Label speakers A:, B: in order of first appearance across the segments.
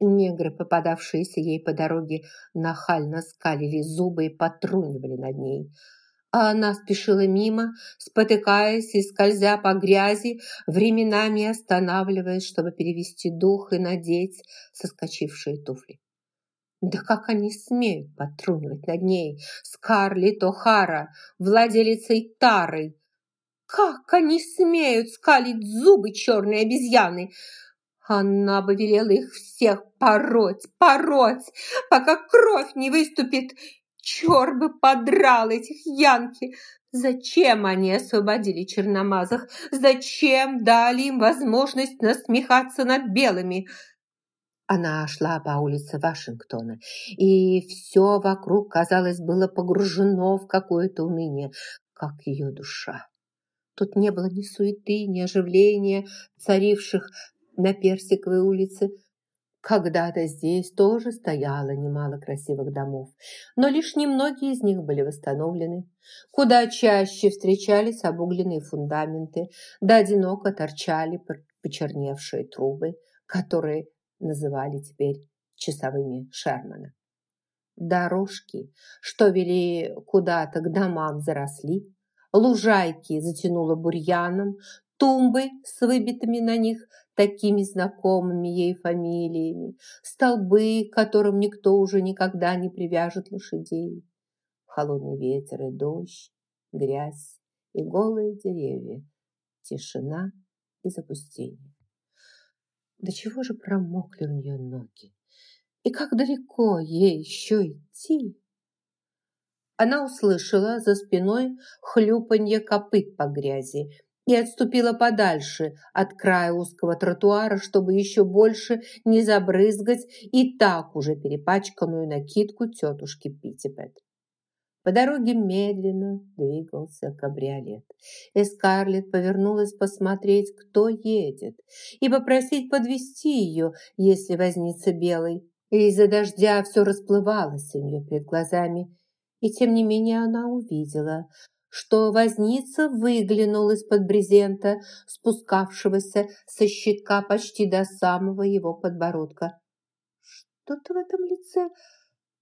A: Негры, попадавшиеся ей по дороге, нахально скалили зубы и потрунивали над ней. А она спешила мимо, спотыкаясь и скользя по грязи, временами останавливаясь, чтобы перевести дух и надеть соскочившие туфли. Да как они смеют потрунивать над ней, Скарлетт О'Хара, владелицей Тары? Как они смеют скалить зубы черные обезьяны? Она бы велела их всех пороть, пороть, пока кровь не выступит. Черт бы подрал этих янки! Зачем они освободили черномазых? Зачем дали им возможность насмехаться над белыми? Она шла по улице Вашингтона, и все вокруг, казалось, было погружено в какое-то уныние, как ее душа. Тут не было ни суеты, ни оживления, царивших на Персиковой улице. Когда-то здесь тоже стояло немало красивых домов, но лишь немногие из них были восстановлены. Куда чаще встречались обугленные фундаменты, да одиноко торчали почерневшие трубы, которые называли теперь часовыми Шермана. Дорожки, что вели куда-то к домам, заросли, лужайки затянуло бурьяном, тумбы с выбитыми на них такими знакомыми ей фамилиями, столбы, к которым никто уже никогда не привяжет лошадей, холодный ветер и дождь, грязь и голые деревья, тишина и запустение. До чего же промокли у нее ноги? И как далеко ей еще идти? Она услышала за спиной хлюпанье копыт по грязи и отступила подальше от края узкого тротуара, чтобы еще больше не забрызгать и так уже перепачканную накидку тетушки Питтипет. По дороге медленно двигался кабриолет. И Скарлетт повернулась посмотреть, кто едет, и попросить подвести ее, если вознится белый. Из-за дождя все расплывалось у нее перед глазами. И тем не менее она увидела, что возница выглянул из-под брезента, спускавшегося со щитка почти до самого его подбородка. Что-то в этом лице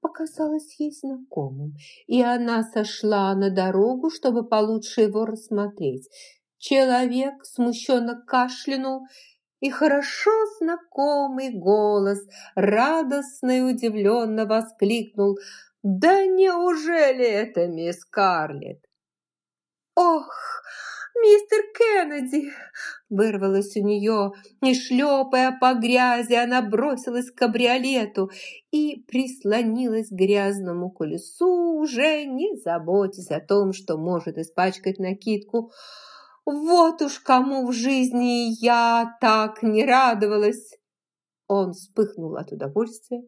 A: показалось ей знакомым, и она сошла на дорогу, чтобы получше его рассмотреть. Человек смущенно кашлянул, и хорошо знакомый голос радостно и удивленно воскликнул «Да неужели это мисс Карлетт?» «Ох, мистер Кеннеди!» Вырвалось у нее, не шлепая по грязи, она бросилась к кабриолету и прислонилась к грязному колесу, уже не заботясь о том, что может испачкать накидку. «Вот уж кому в жизни я так не радовалась!» Он вспыхнул от удовольствия,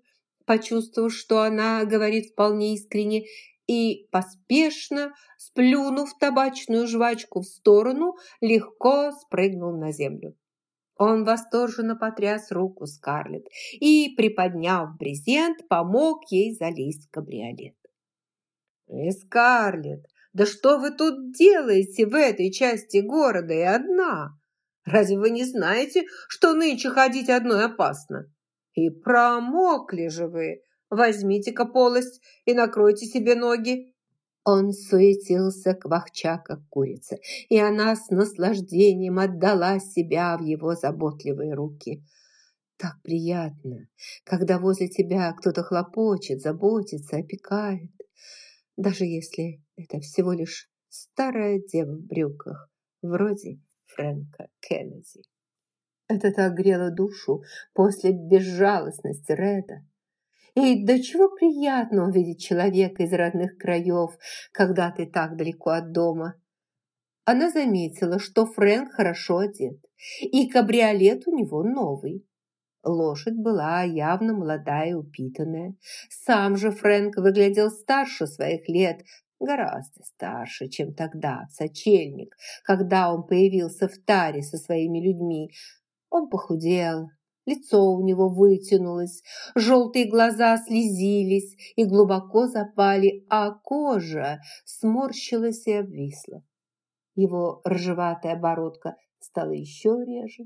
A: почувствовав, что она говорит вполне искренне, и, поспешно, сплюнув табачную жвачку в сторону, легко спрыгнул на землю. Он восторженно потряс руку Скарлетт и, приподняв брезент, помог ей залезть в кабриолет. «Э, Скарлетт, да что вы тут делаете в этой части города и одна? Разве вы не знаете, что нынче ходить одной опасно? И промокли же вы, Возьмите-ка полость и накройте себе ноги». Он суетился квахча, как курица, и она с наслаждением отдала себя в его заботливые руки. Так приятно, когда возле тебя кто-то хлопочет, заботится, опекает, даже если это всего лишь старая дева в брюках, вроде Фрэнка Кеннеди. Это так грело душу после безжалостности Реда. И до чего приятно увидеть человека из родных краев, когда ты так далеко от дома. Она заметила, что Фрэнк хорошо одет, и кабриолет у него новый. Лошадь была явно молодая и упитанная. Сам же Фрэнк выглядел старше своих лет, гораздо старше, чем тогда, в сочельник, когда он появился в таре со своими людьми. Он похудел, Лицо у него вытянулось, желтые глаза слезились и глубоко запали, а кожа сморщилась и обвисла. Его ржеватая бородка стала еще реже,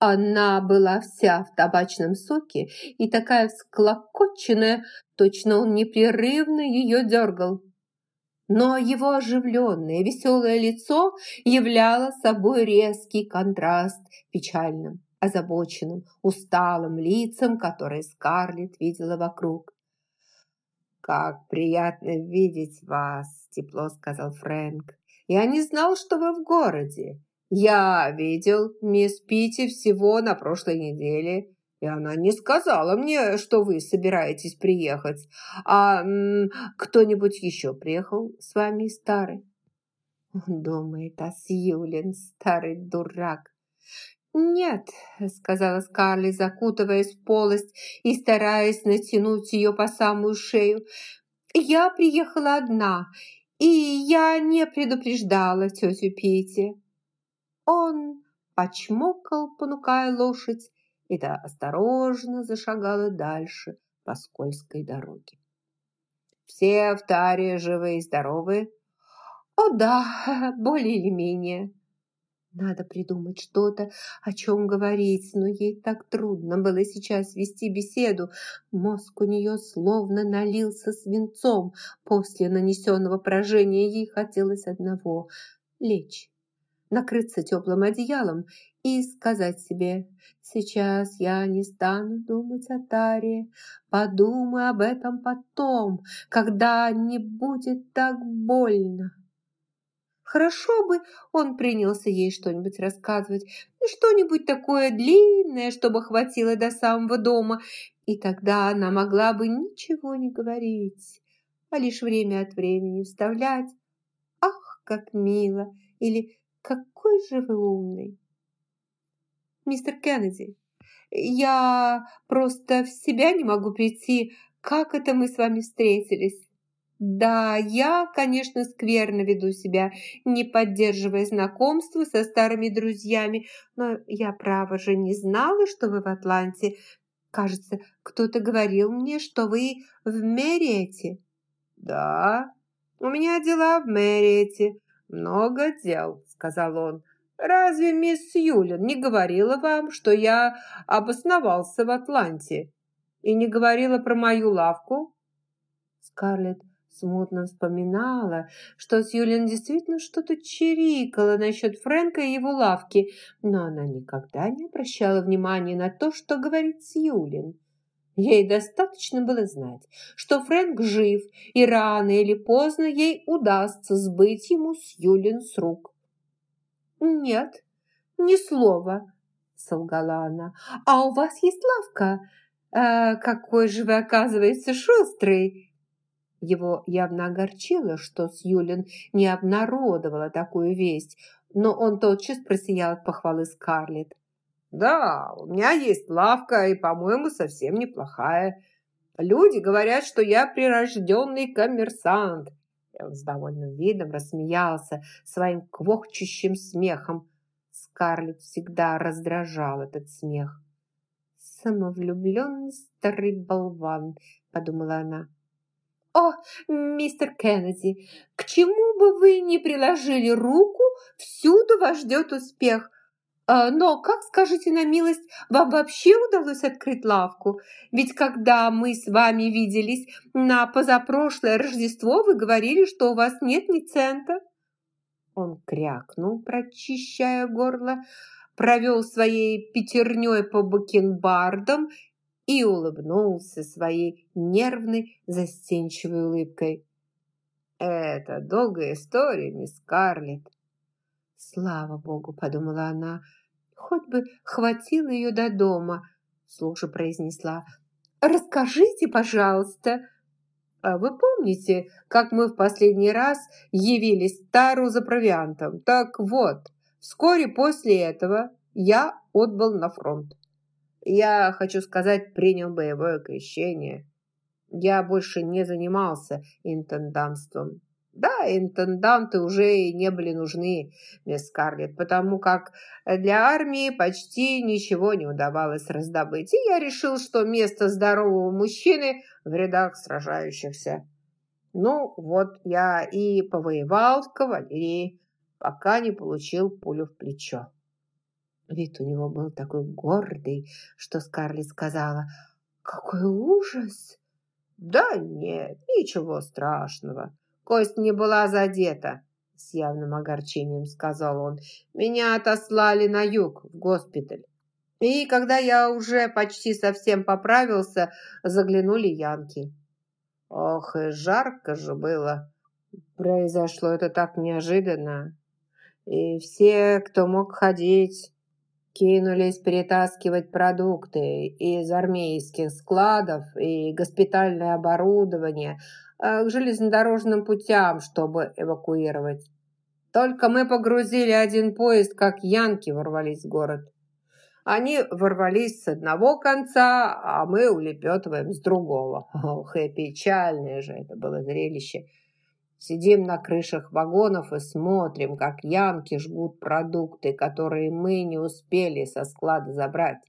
A: Она была вся в табачном соке и такая всклокоченная, точно он непрерывно ее дергал. Но его оживленное, веселое лицо являло собой резкий контраст печальным, озабоченным, усталым лицам, которые Скарлетт видела вокруг. «Как приятно видеть вас!» – тепло сказал Фрэнк. «Я не знал, что вы в городе. Я видел мисс Питти всего на прошлой неделе, и она не сказала мне, что вы собираетесь приехать. А кто-нибудь еще приехал с вами, старый?» Он думает о Сьюлин, старый дурак. «Нет», — сказала Скарли, закутываясь в полость и стараясь натянуть ее по самую шею. «Я приехала одна, и я не предупреждала тетю Пити». Он почмокал, понукая лошадь, и та осторожно зашагала дальше по скользкой дороге. «Все в таре живы и здоровы?» «О да, более или менее», надо придумать что-то, о чем говорить, но ей так трудно было сейчас вести беседу. Мозг у нее словно налился свинцом. После нанесенного поражения ей хотелось одного – лечь, накрыться теплым одеялом и сказать себе «Сейчас я не стану думать о Таре, подумай об этом потом, когда не будет так больно». Хорошо бы он принялся ей что-нибудь рассказывать, что-нибудь такое длинное, чтобы хватило до самого дома, и тогда она могла бы ничего не говорить, а лишь время от времени вставлять «Ах, как мило!» или «Какой же вы умный!» «Мистер Кеннеди, я просто в себя не могу прийти, как это мы с вами встретились. Да, я, конечно, скверно веду себя, не поддерживая знакомства со старыми друзьями, но я, право же, не знала, что вы в Атланте. Кажется, кто-то говорил мне, что вы в Мерете. Да, у меня дела в Мерете. Много дел, сказал он. Разве мисс Юлин не говорила вам, что я обосновался в Атланте? И не говорила про мою лавку? Скарлетт Смутно вспоминала, что Сьюлин действительно что-то чирикала насчет Фрэнка и его лавки, но она никогда не обращала внимания на то, что говорит Сьюлин. Ей достаточно было знать, что Фрэнк жив, и рано или поздно ей удастся сбыть ему Сьюлин с рук. «Нет, ни слова», — солгала она. «А у вас есть лавка? А какой же вы, оказывается, шустрый!» Его явно огорчило, что Сьюлин не обнародовала такую весть, но он тотчас просиял от похвалы Скарлетт. «Да, у меня есть лавка, и, по-моему, совсем неплохая. Люди говорят, что я прирожденный коммерсант». И он с довольным видом рассмеялся своим квохчущим смехом. Скарлетт всегда раздражал этот смех. «Самовлюбленный старый болван», — подумала она. «О, мистер Кеннеди, к чему бы вы ни приложили руку, всюду вас ждет успех. А, но, как скажете на милость, вам вообще удалось открыть лавку? Ведь когда мы с вами виделись на позапрошлое Рождество, вы говорили, что у вас нет ни цента». Он крякнул, прочищая горло, провел своей пятерней по бакенбардам и улыбнулся своей нервной, застенчивой улыбкой. «Это долгая история, мисс Карлетт». «Слава Богу!» – подумала она. «Хоть бы хватило ее до дома!» – вслух произнесла. «Расскажите, пожалуйста!» «А вы помните, как мы в последний раз явились Тару за провиантом? Так вот, вскоре после этого я отбыл на фронт. Я, хочу сказать, принял боевое крещение. Я больше не занимался интендантством. Да, интенданты уже и не были нужны, мисс Скарлетт, потому как для армии почти ничего не удавалось раздобыть, и я решил, что место здорового мужчины в рядах сражающихся. Ну, вот я и повоевал в кавалерии, пока не получил пулю в плечо. Вид у него был такой гордый, что Скарлетт сказала, «Какой ужас!»
B: «Да нет, ничего страшного. Кость не была задета», – с явным огорчением сказал он. «Меня отослали на юг, в госпиталь. И когда я уже почти совсем поправился, заглянули янки. Ох, и жарко же было. Произошло это так неожиданно. И все, кто мог ходить, кинулись перетаскивать продукты из армейских складов и госпитальное оборудование э, к железнодорожным путям, чтобы эвакуировать. Только мы погрузили один поезд, как янки ворвались в город. Они ворвались с одного конца, а мы улепетываем с другого. Ох, и печальное же это было зрелище. Сидим на крышах вагонов и смотрим, как янки жгут продукты, которые мы не успели со склада забрать.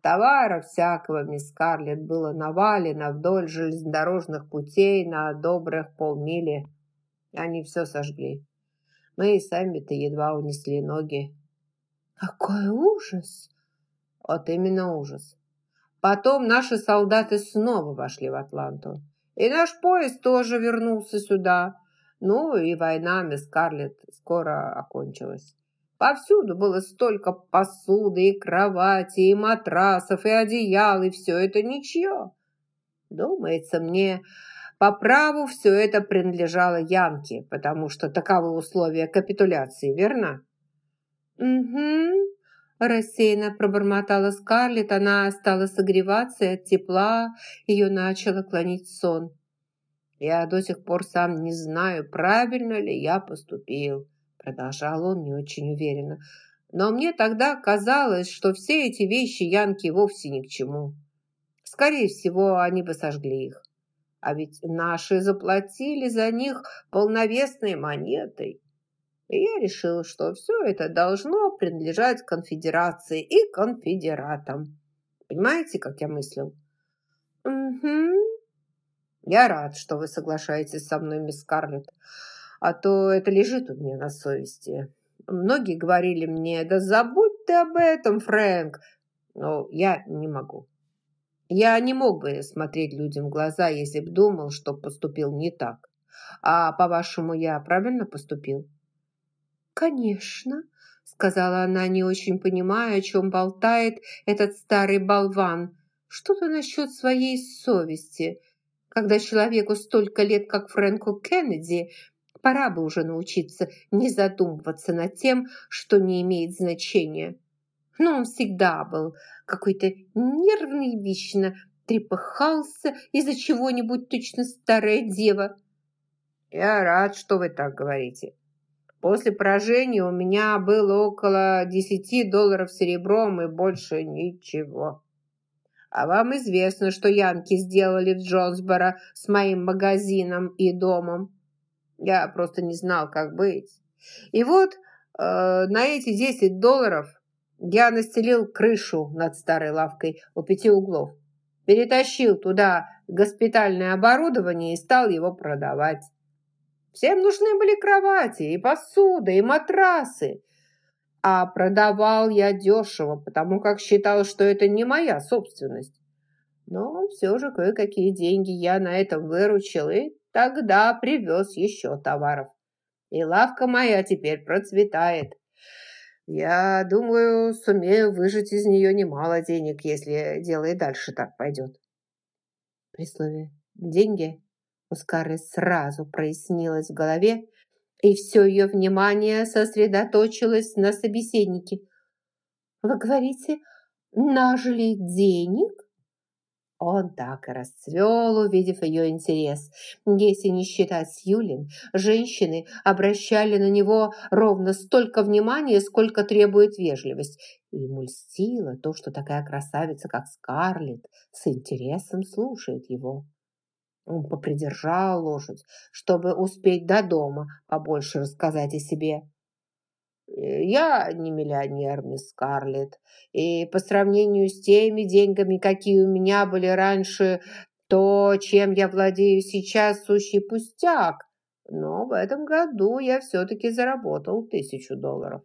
B: Товара всякого, мисс Скарлетт, было навалено вдоль железнодорожных путей на добрых полмили. Они все сожгли. Мы и сами-то едва унесли ноги.
A: Какой ужас!
B: Вот именно ужас. Потом наши солдаты снова вошли в Атланту. И наш поезд тоже вернулся сюда. Ну и война, мисс Скарлетт, скоро окончилась. Повсюду было столько посуды и кровати, и матрасов, и одеял, и все это ничье. Думается мне, по праву все это принадлежало Янке, потому что таковы условия капитуляции, верно?
A: «Угу», – рассеянно пробормотала Скарлетт. Она стала согреваться, от тепла ее начало клонить сон.
B: «Я до сих пор сам не знаю, правильно ли я поступил», – продолжал он не очень уверенно. «Но мне тогда казалось, что все эти вещи Янки вовсе ни к чему. Скорее всего, они бы сожгли их. А ведь наши заплатили за них полновесной монетой. И я решил, что все это должно принадлежать конфедерации и конфедератам. Понимаете, как я мыслил?
A: Угу.
B: Я рад, что вы соглашаетесь со мной, мисс Скарлетт. А то это лежит у меня на совести. Многие говорили мне, да забудь ты об этом, Фрэнк. Но я не могу. Я не мог бы смотреть людям в глаза, если бы думал, что поступил не так. А, по-вашему, я правильно поступил?
A: «Конечно», — сказала она, не очень понимая, о чем болтает этот старый болван. «Что-то насчет своей совести. Когда человеку столько лет, как Фрэнку Кеннеди, пора бы уже научиться не задумываться над тем, что не имеет значения. Но он всегда был какой-то нервный, вечно трепыхался из-за чего-нибудь точно старая дева».
B: «Я рад, что вы так говорите», После поражения у меня было около 10 долларов серебром и больше ничего. А вам известно, что янки сделали в Джонсборо с моим магазином и домом. Я просто не знал, как быть. И вот э, на эти 10 долларов я настелил крышу над старой лавкой у пяти углов, перетащил туда госпитальное оборудование и стал его продавать. Всем нужны были кровати и посуда, и матрасы. А продавал я дешево, потому как считал, что это не моя собственность. Но все же кое-какие деньги я на этом выручил, и тогда привез еще товаров. И лавка моя теперь процветает. Я думаю, сумею выжить из нее немало денег, если дело и дальше так пойдет.
A: При слове «деньги» У Скарлетт сразу прояснилось в голове, и все ее внимание сосредоточилось на собеседнике. «Вы говорите, нажили денег?» Он так и расцвел, увидев ее интерес. Если не считать Сьюлин, женщины обращали на него ровно столько внимания, сколько требует вежливость. И ему льстило то, что такая красавица, как Скарлетт, с интересом слушает его. Он попридержал лошадь, чтобы успеть до дома побольше рассказать о себе. «Я не миллионер, мисс Скарлетт, и по сравнению с теми деньгами, какие у меня были раньше, то, чем я владею сейчас, сущий пустяк. Но в этом году я все-таки заработал тысячу долларов».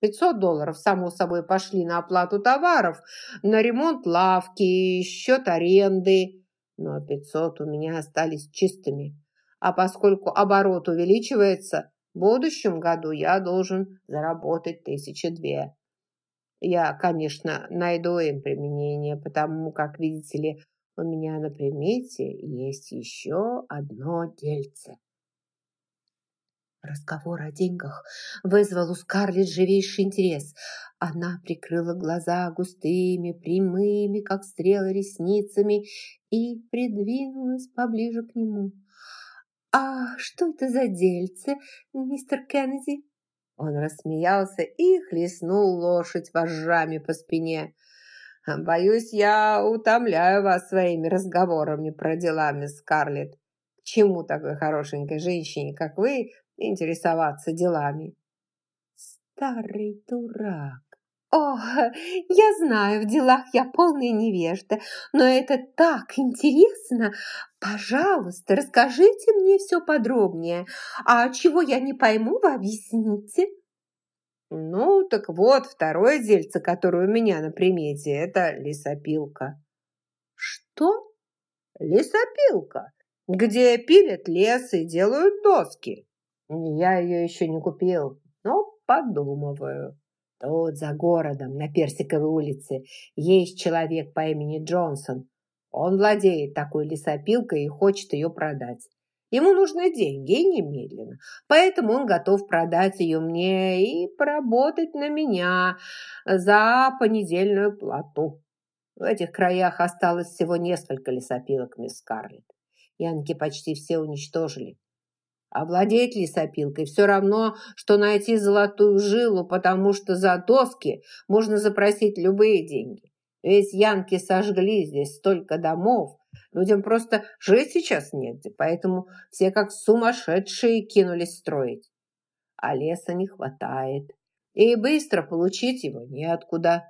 B: 500 долларов, само собой, пошли на оплату товаров, на ремонт лавки, счет аренды. Но 500 у меня остались чистыми. А поскольку оборот увеличивается, в будущем году я должен заработать тысячи две. Я, конечно, найду им применение, потому как, видите ли, у меня на примете есть еще одно дельце.
A: Разговор о деньгах вызвал у Скарлетт живейший интерес. Она прикрыла глаза густыми, прямыми, как стрелы, ресницами и придвинулась поближе к нему. «А что это за дельце, мистер Кеннеди?»
B: Он рассмеялся и хлестнул лошадь вожжами по спине. «Боюсь, я утомляю вас своими разговорами про дела, мисс Скарлетт. Чему такой хорошенькой женщине, как вы, интересоваться делами?»
A: «Старый дурак! О, я знаю, в делах я полная невежда, но это так интересно! Пожалуйста, расскажите мне все подробнее. А чего я не пойму, вы объясните?»
B: «Ну, так вот, второе дельце, которое у меня на примете, это лесопилка».
A: «Что?»
B: «Лесопилка, где пилят лес и делают доски. Я ее еще не купил, но подумываю». Тут за городом, на Персиковой улице, есть человек по имени Джонсон. Он владеет такой лесопилкой и хочет ее продать. Ему нужны деньги и немедленно. Поэтому он готов продать ее мне и поработать на меня за понедельную плату. В этих краях осталось всего несколько лесопилок, мисс Скарлетт. Янки почти все уничтожили. Овладеть лесопилкой все равно, что найти золотую жилу, потому что за доски можно запросить любые деньги. Ведь янки сожгли здесь столько домов, людям просто жить сейчас негде, поэтому все как сумасшедшие кинулись строить. А леса не хватает, и быстро получить его неоткуда.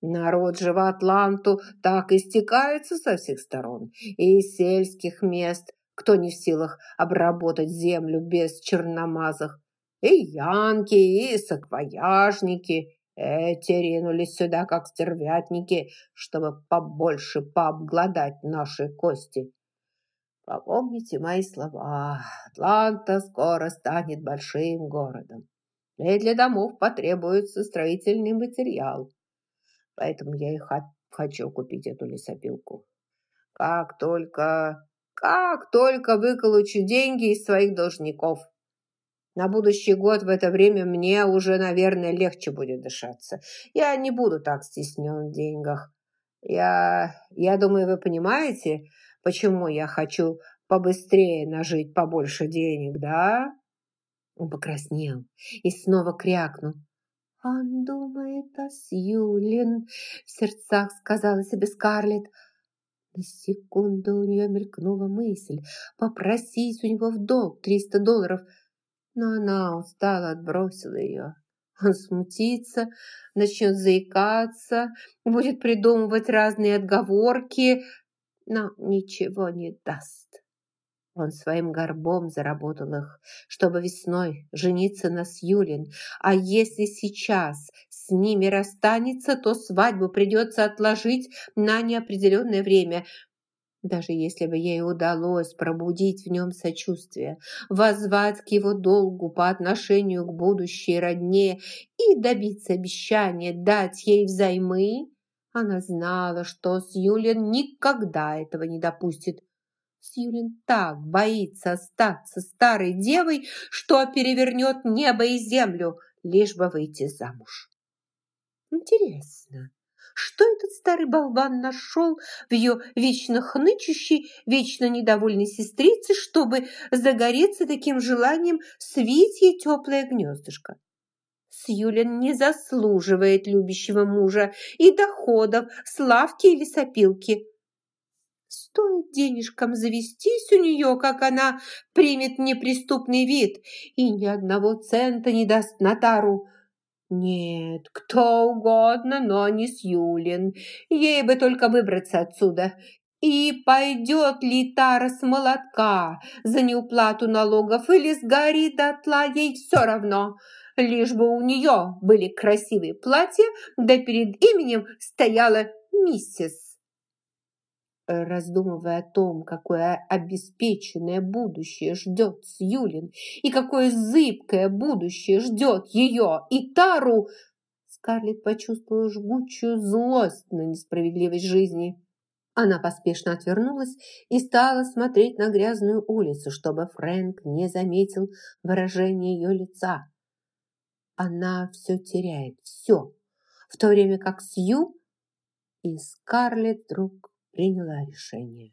B: Народ же в Атланту так истекается со всех сторон, и из сельских мест, кто не в силах обработать землю без черномазых. И янки, и саквояжники. Эти ринулись сюда, как стервятники, чтобы побольше пообгладать наши кости. Попомните мои слова. Атланта скоро станет большим городом. И для домов потребуется строительный материал. Поэтому я и хочу купить эту лесопилку. Как только как только выколочу деньги из своих должников. На будущий год в это время мне уже, наверное, легче будет дышаться. Я не буду так стеснен в деньгах. Я, я думаю, вы понимаете, почему я хочу побыстрее нажить побольше денег, да?»
A: Он покраснел и снова крякнул. «Он думает о Сьюлин», — в сердцах сказала себе Скарлетт. На секунду у нее мелькнула мысль попросить у него в долг триста долларов, но она устала, отбросила ее. Он смутится, начнет заикаться, будет придумывать разные отговорки, но ничего не даст. Он своим горбом заработал их, чтобы весной жениться на Сьюлин. А если сейчас с ними расстанется, то свадьбу придется отложить на неопределенное время. Даже если бы ей удалось пробудить в нем сочувствие, воззвать к его долгу по отношению к будущей родне и добиться обещания дать ей взаймы, она знала, что Сьюлин никогда этого не допустит. Сьюлин так боится остаться старой девой, что перевернет небо и землю, лишь бы выйти замуж. Интересно, что этот старый болван нашел в ее вечно хнычущей, вечно недовольной сестрице, чтобы загореться таким желанием свить ей теплое гнездышко? Сьюлин не заслуживает любящего мужа и доходов, славки или сопилки. Стоит денежкам завестись у нее, как она примет неприступный вид и ни одного цента не даст нотару. Нет, кто угодно, но не Сьюлин. Ей бы только выбраться отсюда. И пойдет ли Тара с молотка за неуплату налогов или сгорит дотла, ей все равно. лишь бы у нее были красивые платья, да перед именем стояла миссис. Раздумывая о том, какое обеспеченное будущее ждет Сьюлин и какое зыбкое будущее ждет ее и Тару, Скарлетт почувствовала жгучую злость на несправедливость жизни. Она поспешно отвернулась и стала смотреть на грязную улицу, чтобы Фрэнк не заметил выражения ее лица. Она все теряет, все, в то время как Сью и Скарлетт вдруг приняла решение.